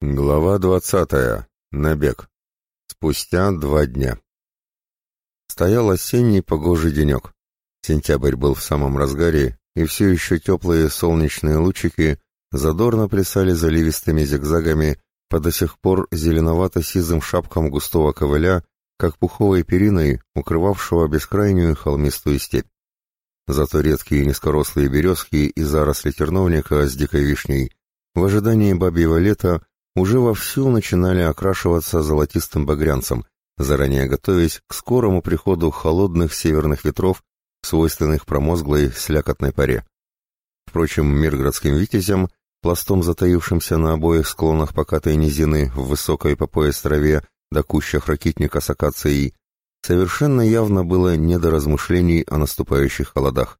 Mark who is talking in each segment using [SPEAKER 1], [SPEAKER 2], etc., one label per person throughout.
[SPEAKER 1] Глава двадцатая. Набег. Спустя два дня. Стоял осенний погожий денек. Сентябрь был в самом разгаре, и все еще теплые солнечные лучики задорно плясали заливистыми зигзагами по до сих пор зеленовато-сизым шапкам густого ковыля, как пуховой периной, укрывавшего бескрайнюю холмистую степь. Зато редкие низкорослые березки и заросли терновника с дикой вишней в ожидании бабьего лета уже вовсю начинали окрашиваться золотистым багрянцем, заранее готовясь к скорому приходу холодных северных ветров, свойственных промозглой слякотной паре. Впрочем, миргородским витязям, пластом затаившимся на обоих склонах покатой низины в высокой по пояс траве до кущах ракитника с акацией, совершенно явно было не до размышлений о наступающих холодах.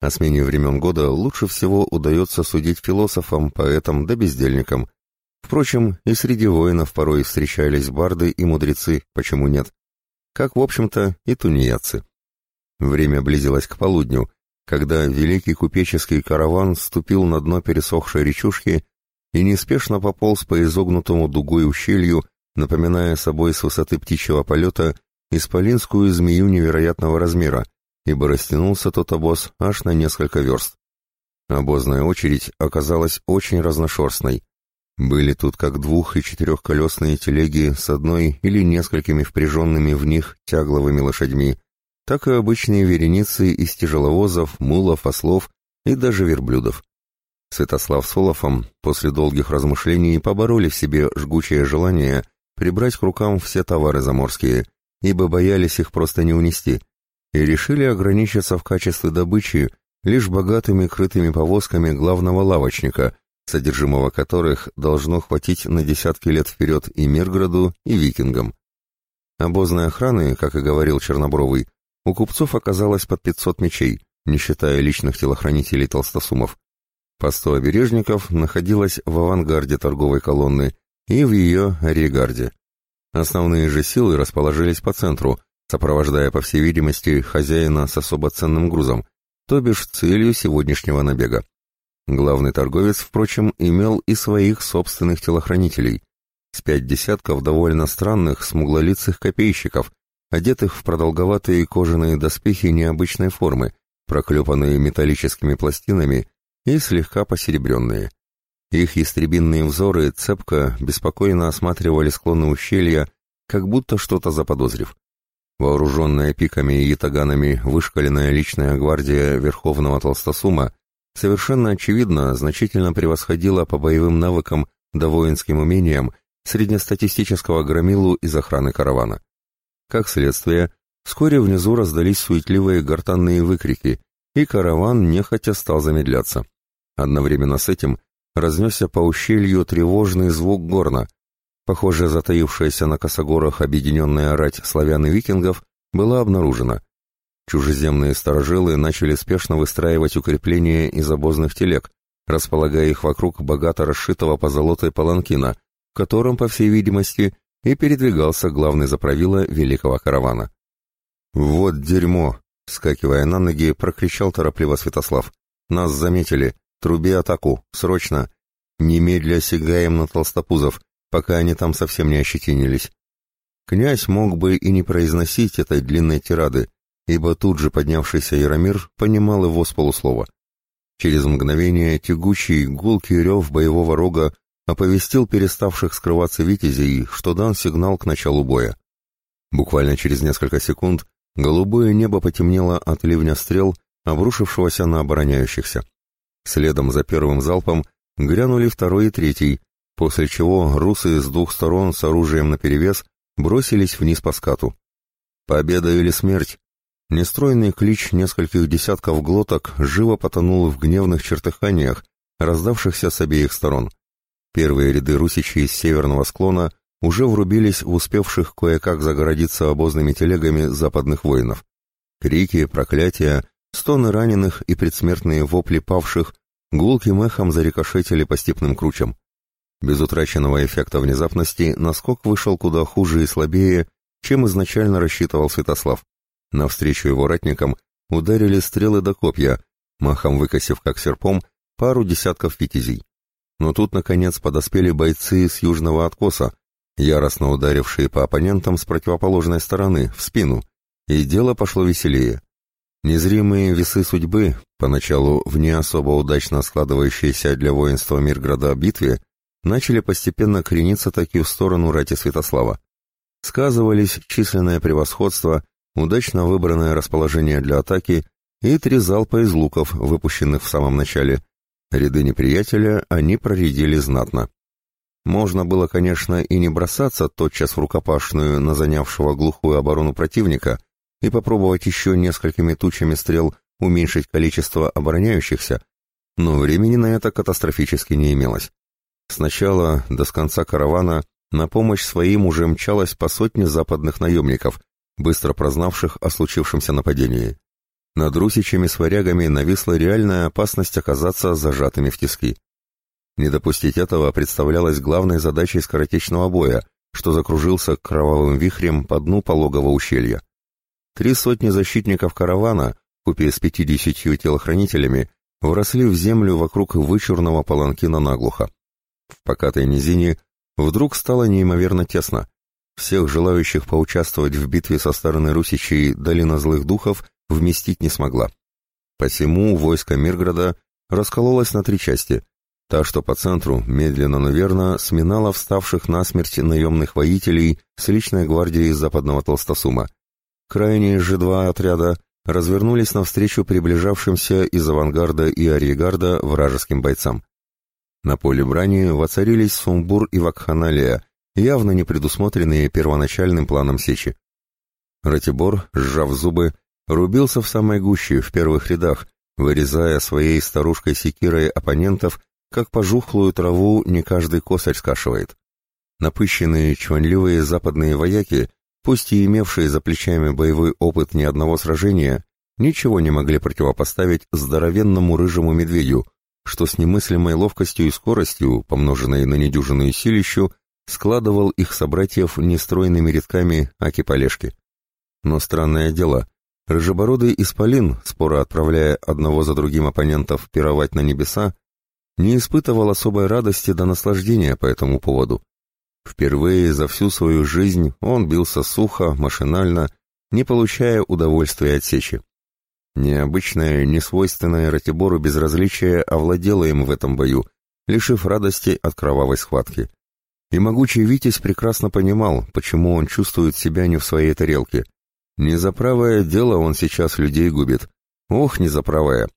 [SPEAKER 1] О смене времен года лучше всего удается судить философам, поэтам да бездельникам, Впрочем, и среди воинов порой встречались барды и мудрецы, почему нет? Как, в общем-то, и тунеядцы. Время близилось к полудню, когда великий купеческий караван ступил на дно пересохшей речушки и неспешно пополз по изогнутому дугой ущелью, напоминая собой с высоты птичьего полета исполинскую змею невероятного размера, ибо растянулся тот обоз аж на несколько верст. Обозная очередь оказалась очень разношерстной. Были тут как двух- и четырехколесные телеги с одной или несколькими впряженными в них тягловыми лошадьми, так и обычные вереницы из тяжеловозов, мулов, ослов и даже верблюдов. Святослав с Олафом после долгих размышлений побороли в себе жгучее желание прибрать к рукам все товары заморские, ибо боялись их просто не унести, и решили ограничиться в качестве добычи лишь богатыми крытыми повозками главного лавочника, содержимого которых должно хватить на десятки лет вперед и Мирграду, и викингам. Обозной охраны, как и говорил Чернобровый, у купцов оказалось под 500 мечей, не считая личных телохранителей толстосумов. По 100 обережников находилось в авангарде торговой колонны и в ее регарде. Основные же силы расположились по центру, сопровождая, по всей видимости, хозяина с особо ценным грузом, то бишь целью сегодняшнего набега. Главный торговец, впрочем, имел и своих собственных телохранителей. С пять десятков довольно странных смуглолицых копейщиков, одетых в продолговатые кожаные доспехи необычной формы, проклепанные металлическими пластинами и слегка посеребренные. Их ястребинные взоры цепко, беспокойно осматривали склоны ущелья, как будто что-то заподозрив. Вооруженная пиками и ятаганами вышкаленная личная гвардия Верховного Толстосума совершенно очевидно значительно превосходила по боевым навыкам да воинским умениям среднестатистического громилу из охраны каравана. Как следствие, вскоре внизу раздались суетливые гортанные выкрики, и караван нехотя стал замедляться. Одновременно с этим разнесся по ущелью тревожный звук горна. Похоже, затаившаяся на косогорах объединенная рать славян и викингов была обнаружена — Чужеземные сторожилы начали спешно выстраивать укрепления из обозных телег, располагая их вокруг богато расшитого позолотой паланкина, в котором, по всей видимости, и передвигался главный заправила великого каравана. «Вот дерьмо!» — вскакивая на ноги, прокричал торопливо Святослав. «Нас заметили! Труби атаку! Срочно! Немедля сигаем на толстопузов, пока они там совсем не ощетинились!» Князь мог бы и не произносить этой длинной тирады, ибо тут же поднявшийся Яромир понимал его с полуслова. Через мгновение тягучий, гулкий рев боевого рога оповестил переставших скрываться витязей, что дан сигнал к началу боя. Буквально через несколько секунд голубое небо потемнело от ливня стрел, обрушившегося на обороняющихся. Следом за первым залпом грянули второй и третий, после чего русы с двух сторон с оружием наперевес бросились вниз по скату. «Победа или смерть!» Нестройный клич нескольких десятков глоток живо потонул в гневных чертыханиях, раздавшихся с обеих сторон. Первые ряды русичей с северного склона уже врубились в успевших кое-как загородиться обозными телегами западных воинов. Крики, проклятия, стоны раненых и предсмертные вопли павших гулким эхом зарикошетили по степным кручам. Без утраченного эффекта внезапности наскок вышел куда хуже и слабее, чем изначально рассчитывал Святослав. Навстречу его ратникам ударили стрелы до копья, махом выкосив как серпом пару десятков витязей. Но тут, наконец, подоспели бойцы с южного откоса, яростно ударившие по оппонентам с противоположной стороны, в спину, и дело пошло веселее. Незримые весы судьбы, поначалу в не особо удачно складывающиеся для воинства Мирграда битве, начали постепенно крениться таки в сторону рати Святослава. Сказывались численное превосходство, удачно выбранное расположение для атаки и три залпа из луков, выпущенных в самом начале. Ряды неприятеля они проредили знатно. Можно было, конечно, и не бросаться тотчас в рукопашную на занявшего глухую оборону противника и попробовать еще несколькими тучами стрел уменьшить количество обороняющихся, но времени на это катастрофически не имелось. Сначала, до конца каравана, на помощь своим уже мчалось по сотне западных наемников, быстро прознавших о случившемся нападении. Над русичами с варягами нависла реальная опасность оказаться зажатыми в тиски. Не допустить этого представлялось главной задачей скоротечного боя, что закружился кровавым вихрем по дну пологого ущелья. Три сотни защитников каравана, купе с пятидесятью телохранителями, вросли в землю вокруг вычурного паланкина наглухо. В покатой низине вдруг стало неимоверно тесно. Всех желающих поучаствовать в битве со стороны русичей долина злых духов вместить не смогла. Посему войско Мирграда раскололось на три части. Та, что по центру, медленно, но верно, сминала вставших насмерть наемных воителей с личной гвардией западного Толстосума. Крайние же два отряда развернулись навстречу приближавшимся из авангарда и арьегарда вражеским бойцам. На поле брани воцарились сумбур и вакханалия, явно не предусмотренные первоначальным планом сечи. Ратибор, сжав зубы, рубился в самой гуще, в первых рядах, вырезая своей старушкой-секирой оппонентов, как пожухлую траву не каждый косарь скашивает. Напыщенные, чванливые западные вояки, пусть и имевшие за плечами боевой опыт ни одного сражения, ничего не могли противопоставить здоровенному рыжему медведю, что с немыслимой ловкостью и скоростью, помноженной на недюжинную силищу, складывал их собратьев нестройными рядками аки-полежки. Но странное дело, Рыжебородый исполин, споро отправляя одного за другим оппонентов пировать на небеса, не испытывал особой радости до наслаждения по этому поводу. Впервые за всю свою жизнь он бился сухо, машинально, не получая удовольствия от сечи. Необычное, несвойственное Ратибору безразличие овладело им в этом бою, лишив радости от кровавой схватки. И могучий Витязь прекрасно понимал, почему он чувствует себя не в своей тарелке, не за правое дело он сейчас людей губит. Ох, не за правое.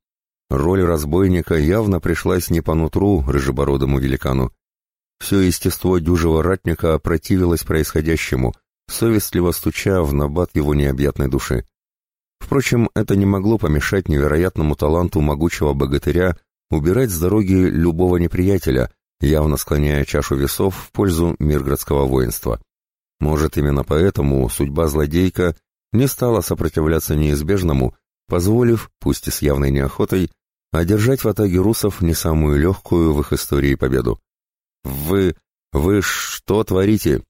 [SPEAKER 1] Роль разбойника явно пришлась не по нутру рыжебородому великану. Все естество дюжего ратника противилось происходящему, совестливо стуча в набат его необъятной души. Впрочем, это не могло помешать невероятному таланту могучего богатыря убирать с дороги любого неприятеля, явно склоняя чашу весов в пользу мирградского воинства. Может, именно поэтому судьба злодейка не стала сопротивляться неизбежному, позволив, пусть и с явной неохотой, одержать в атаге русов не самую легкую в их истории победу. «Вы... вы что творите?»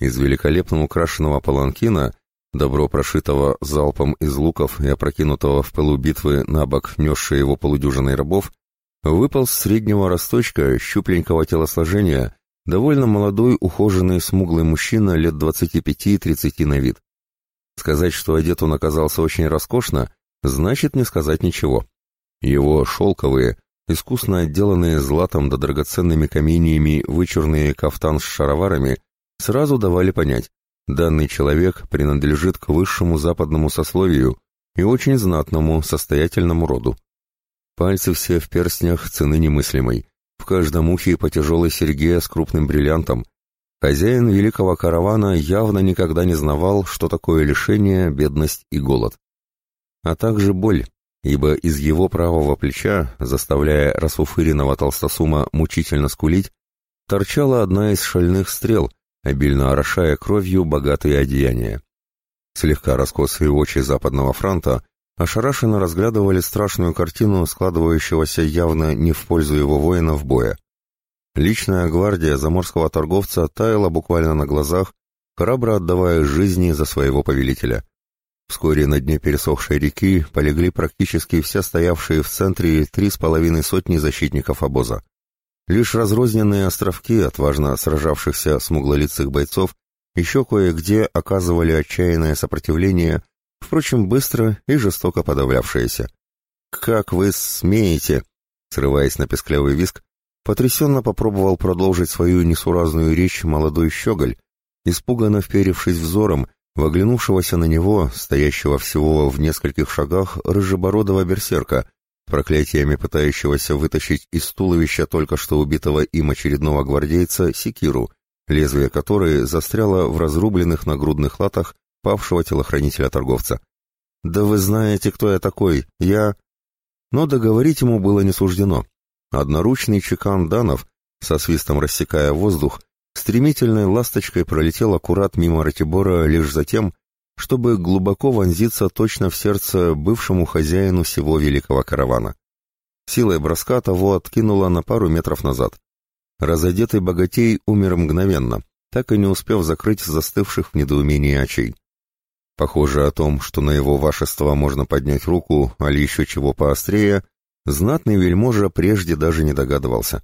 [SPEAKER 1] Из великолепно украшенного паланкина, добро прошитого залпом из луков и опрокинутого в пылу битвы на бок несшие его полудюжиной рабов, выпал с среднего росточка, щупленького телосложения, довольно молодой, ухоженный, смуглый мужчина лет двадцати пяти-тридцати на вид. Сказать, что одет он оказался очень роскошно, значит не сказать ничего. Его шелковые, искусно отделанные златом да драгоценными каменьями вычурные кафтан с шароварами сразу давали понять, данный человек принадлежит к высшему западному сословию и очень знатному состоятельному роду. Пальцы все в перстнях цены немыслимой, в каждом ухе по тяжелой серьге с крупным бриллиантом, Хозяин великого каравана явно никогда не знавал, что такое лишение, бедность и голод. А также боль, ибо из его правого плеча, заставляя расфуфыренного толстосума мучительно скулить, торчала одна из шальных стрел, обильно орошая кровью богатые одеяния. Слегка раскосые очи западного фронта ошарашенно разглядывали страшную картину складывающегося явно не в пользу его воинов боя. Личная гвардия заморского торговца таяла буквально на глазах, храбро отдавая жизни за своего повелителя. Вскоре на дне пересохшей реки полегли практически все стоявшие в центре три с половиной сотни защитников обоза. Лишь разрозненные островки отважно сражавшихся смуглолицых бойцов еще кое-где оказывали отчаянное сопротивление, впрочем, быстро и жестоко подавлявшееся. «Как вы смеете!» Срываясь на песклявый виск, потрясенно попробовал продолжить свою несуразную речь молодой щеголь, испуганно вперевшись взором в оглянувшегося на него, стоящего всего в нескольких шагах, рыжебородого берсерка, проклятиями пытающегося вытащить из туловища только что убитого им очередного гвардейца секиру, лезвие которой застряло в разрубленных нагрудных латах павшего телохранителя-торговца. «Да вы знаете, кто я такой, я...» Но договорить ему было не суждено. Одноручный чекан Данов, со свистом рассекая воздух, стремительной ласточкой пролетел аккурат мимо Ратибора лишь за тем, чтобы глубоко вонзиться точно в сердце бывшему хозяину всего великого каравана. Силой броска того откинуло на пару метров назад. Разодетый богатей умер мгновенно, так и не успев закрыть застывших в недоумении очей. Похоже о том, что на его вашество можно поднять руку, али еще чего поострее, знатный вельможа прежде даже не догадывался.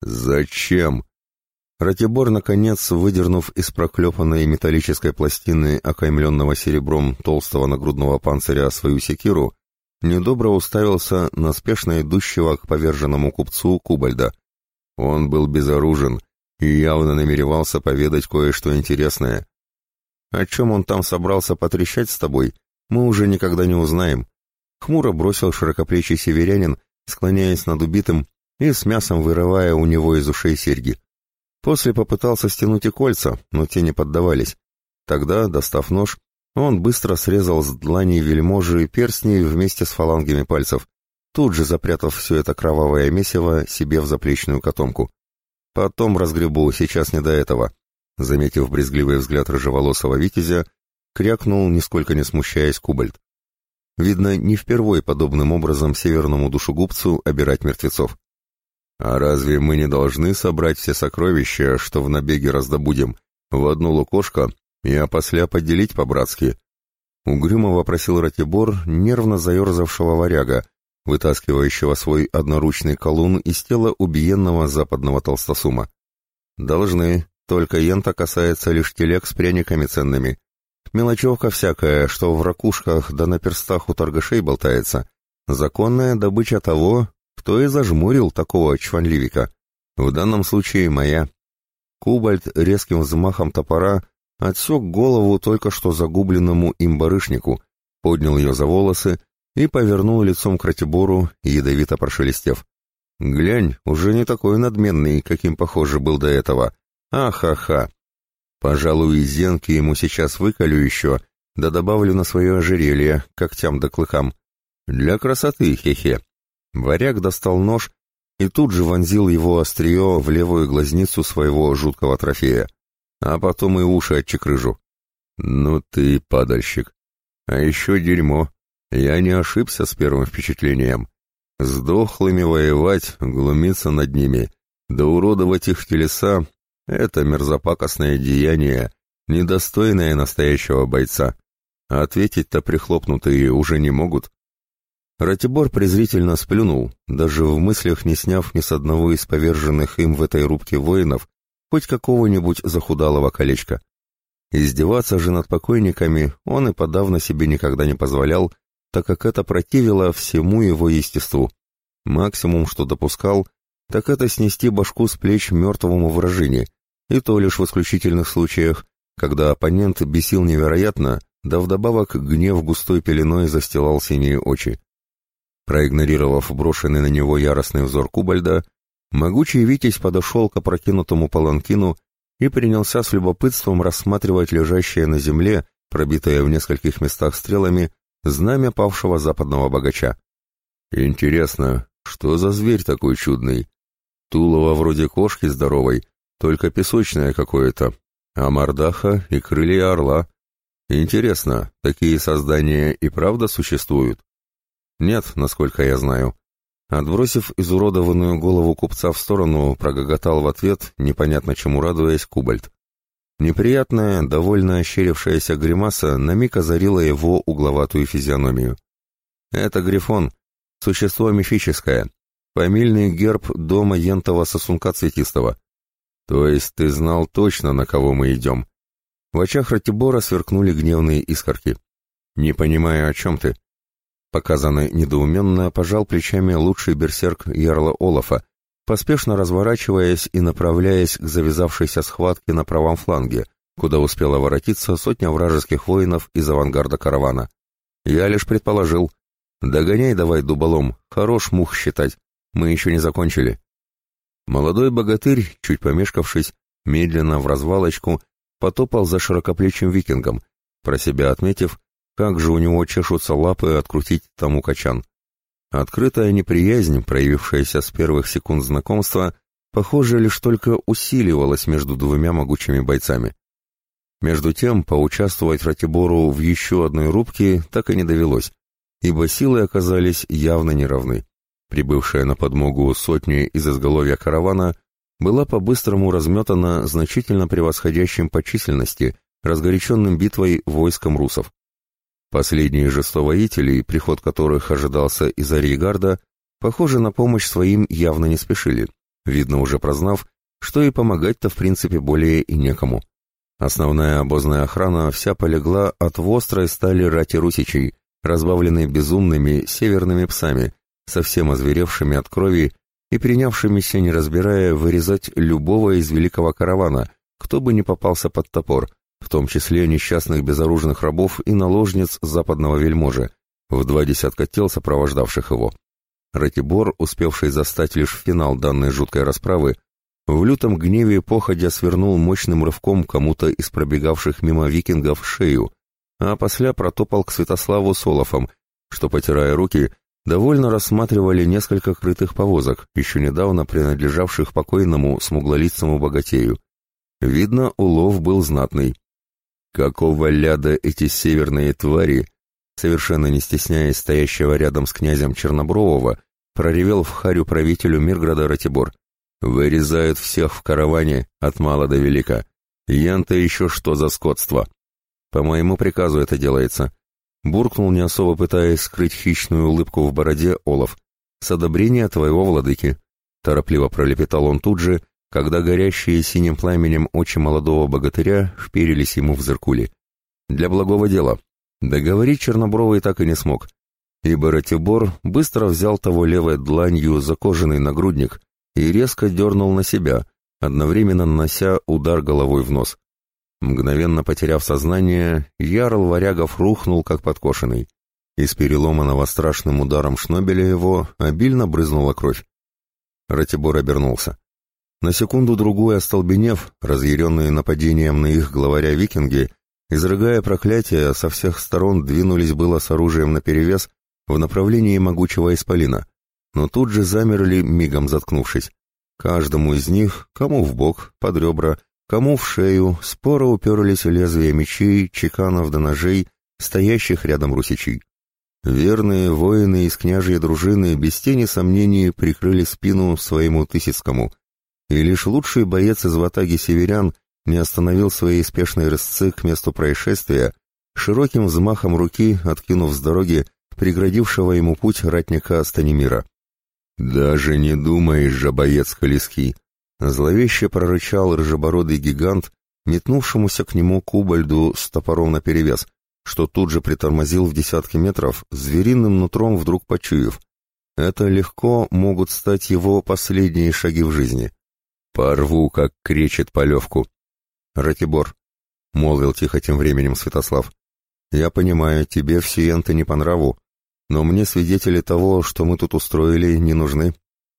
[SPEAKER 1] «Зачем?» Ратибор, наконец, выдернув из проклепанной металлической пластины, окаймленного серебром толстого нагрудного панциря, свою секиру, недобро уставился на спешно идущего к поверженному купцу Кубальда. Он был безоружен и явно намеревался поведать кое-что интересное, о чем он там собрался потрещать с тобой, мы уже никогда не узнаем. Хмуро бросил широкоплечий северянин, склоняясь над убитым и с мясом вырывая у него из ушей серьги. После попытался стянуть и кольца, но те не поддавались. Тогда, достав нож, он быстро срезал с дланей вельможи перстни вместе с фалангами пальцев, тут же запрятав все это кровавое месиво себе в заплечную котомку. Потом разгребу, сейчас не до этого. Заметив брезгливый взгляд рыжеволосого витязя, крякнул, нисколько не смущаясь, Кубальд. Видно, не впервой подобным образом северному душегубцу обирать мертвецов. «А разве мы не должны собрать все сокровища, что в набеге раздобудем, в одно лукошко и опосля поделить по-братски?» Угрюмо вопросил Ратибор нервно заерзавшего варяга, вытаскивающего свой одноручный колун из тела убиенного западного толстосума. «Должны», только ента касается лишь телег с пряниками ценными. Мелочевка всякая, что в ракушках да на перстах у торгашей болтается. Законная добыча того, кто и зажмурил такого чванливика. В данном случае моя. Кубальт резким взмахом топора отсек голову только что загубленному им барышнику, поднял ее за волосы и повернул лицом к Ратибору, ядовито прошелестев. «Глянь, уже не такой надменный, каким, похоже, был до этого, Ахаха. Пожалуй, зенки ему сейчас выколю еще, да добавлю на свое ожерелье, когтям да клыкам. Для красоты, хе-хе. Варяг достал нож и тут же вонзил его острие в левую глазницу своего жуткого трофея, а потом и уши отчекрыжу. Ну ты падальщик. А еще дерьмо. Я не ошибся с первым впечатлением. С дохлыми воевать, глумиться над ними, да уродовать их телеса это мерзопакостное деяние, недостойное настоящего бойца. А ответить-то прихлопнутые уже не могут. Ратибор презрительно сплюнул, даже в мыслях не сняв ни с одного из поверженных им в этой рубке воинов хоть какого-нибудь захудалого колечка. Издеваться же над покойниками он и подавно себе никогда не позволял, так как это противило всему его естеству. Максимум, что допускал, так это снести башку с плеч мертвому вражине, и то лишь в исключительных случаях, когда оппонент бесил невероятно, да вдобавок гнев густой пеленой застилал синие очи. Проигнорировав брошенный на него яростный взор Кубальда, могучий Витязь подошел к опрокинутому паланкину и принялся с любопытством рассматривать лежащее на земле, пробитое в нескольких местах стрелами, знамя павшего западного богача. «Интересно, что за зверь такой чудный? Тулово вроде кошки здоровой, только песочное какое-то, а мордаха и крылья орла. Интересно, такие создания и правда существуют? Нет, насколько я знаю. Отбросив изуродованную голову купца в сторону, прогоготал в ответ, непонятно чему радуясь, Кубальт. Неприятная, довольно ощерившаяся гримаса на миг озарила его угловатую физиономию. Это Грифон, существо мифическое, Фамильный герб дома Ентова сосунка цветистого. То есть ты знал точно, на кого мы идем. В очах Ратибора сверкнули гневные искорки. Не понимаю, о чем ты. Показанный недоуменно пожал плечами лучший берсерк Ярла Олафа, поспешно разворачиваясь и направляясь к завязавшейся схватке на правом фланге, куда успела воротиться сотня вражеских воинов из авангарда каравана. Я лишь предположил. Догоняй давай, дуболом, хорош мух считать, мы еще не закончили. Молодой богатырь, чуть помешкавшись, медленно в развалочку потопал за широкоплечим викингом, про себя отметив, как же у него чешутся лапы открутить тому качан. Открытая неприязнь, проявившаяся с первых секунд знакомства, похоже, лишь только усиливалась между двумя могучими бойцами. Между тем, поучаствовать Ратибору в еще одной рубке так и не довелось, ибо силы оказались явно неравны. Прибывшая на подмогу сотни из изголовья каравана была по-быстрому разметана значительно превосходящим по численности, разгоряченным битвой войском русов. Последние же сто воителей, приход которых ожидался из Ариегарда, похоже, на помощь своим явно не спешили, видно уже прознав, что и помогать-то в принципе более и некому. Основная обозная охрана вся полегла от вострой стали рати русичей, разбавленной безумными северными псами, совсем озверевшими от крови и принявшимися, не разбирая, вырезать любого из великого каравана, кто бы ни попался под топор, в том числе несчастных безоружных рабов и наложниц западного вельможи, в два десятка тел, сопровождавших его. Ратибор, успевший застать лишь финал данной жуткой расправы, в лютом гневе походя свернул мощным рывком кому-то из пробегавших мимо викингов шею, а после протопал к Святославу с Олафом, что, потирая руки, довольно рассматривали несколько крытых повозок, еще недавно принадлежавших покойному смуглолицому богатею. Видно, улов был знатный. Какого ляда эти северные твари, совершенно не стесняясь стоящего рядом с князем Чернобрового, проревел в харю правителю Мирграда Ратибор. «Вырезают всех в караване, от мала до велика. Ян-то еще что за скотство?» «По моему приказу это делается», — буркнул, не особо пытаясь скрыть хищную улыбку в бороде Олаф. «С одобрения твоего владыки», — торопливо пролепетал он тут же, когда горящие синим пламенем очи молодого богатыря вперились ему в зеркули. Для благого дела. Договорить Чернобровый так и не смог, ибо Ратибор быстро взял того левой дланью за кожаный нагрудник и резко дернул на себя, одновременно нанося удар головой в нос. Мгновенно потеряв сознание, Ярл Варягов рухнул, как подкошенный. Из переломанного страшным ударом шнобеля его обильно брызнула кровь. Ратибор обернулся. На секунду-другую остолбенев, разъяренные нападением на их главаря викинги, изрыгая проклятия, со всех сторон двинулись было с оружием наперевес в направлении могучего исполина, но тут же замерли, мигом заткнувшись. Каждому из них, кому в бок, под ребра, кому в шею, споро уперлись лезвия мечей, чеканов до ножей, стоящих рядом русичей. Верные воины из княжьей дружины без тени сомнений прикрыли спину своему Тысяцкому — и лишь лучший боец из ватаги северян не остановил своей спешной рысцы к месту происшествия, широким взмахом руки откинув с дороги преградившего ему путь ратника Станимира. «Даже не думаешь же, боец Колески!» Зловеще прорычал рыжебородый гигант, метнувшемуся к нему кубальду с топором наперевес, что тут же притормозил в десятки метров, звериным нутром вдруг почуяв. Это легко могут стать его последние шаги в жизни. Порву, как кречет полевку. Ратибор, — молвил тихо тем временем Святослав, — я понимаю, тебе все энты не по нраву, но мне свидетели того, что мы тут устроили, не нужны.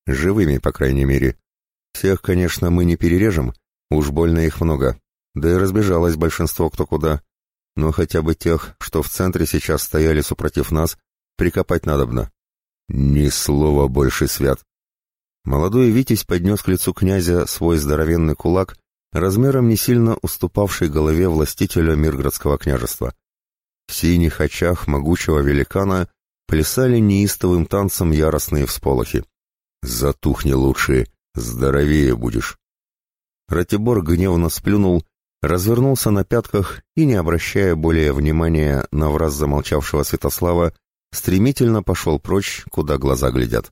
[SPEAKER 1] Живыми, по крайней мере. Всех, конечно, мы не перережем, уж больно их много, да и разбежалось большинство кто куда. Но хотя бы тех, что в центре сейчас стояли супротив нас, прикопать надобно. Ни слова больше, Свят. Молодой Витязь поднес к лицу князя свой здоровенный кулак, размером не сильно уступавший голове властителя Мирградского княжества. В синих очах могучего великана плясали неистовым танцем яростные всполохи. «Затухни лучше, здоровее будешь!» Ратибор гневно сплюнул, развернулся на пятках и, не обращая более внимания на враз замолчавшего Святослава, стремительно пошел прочь, куда глаза глядят.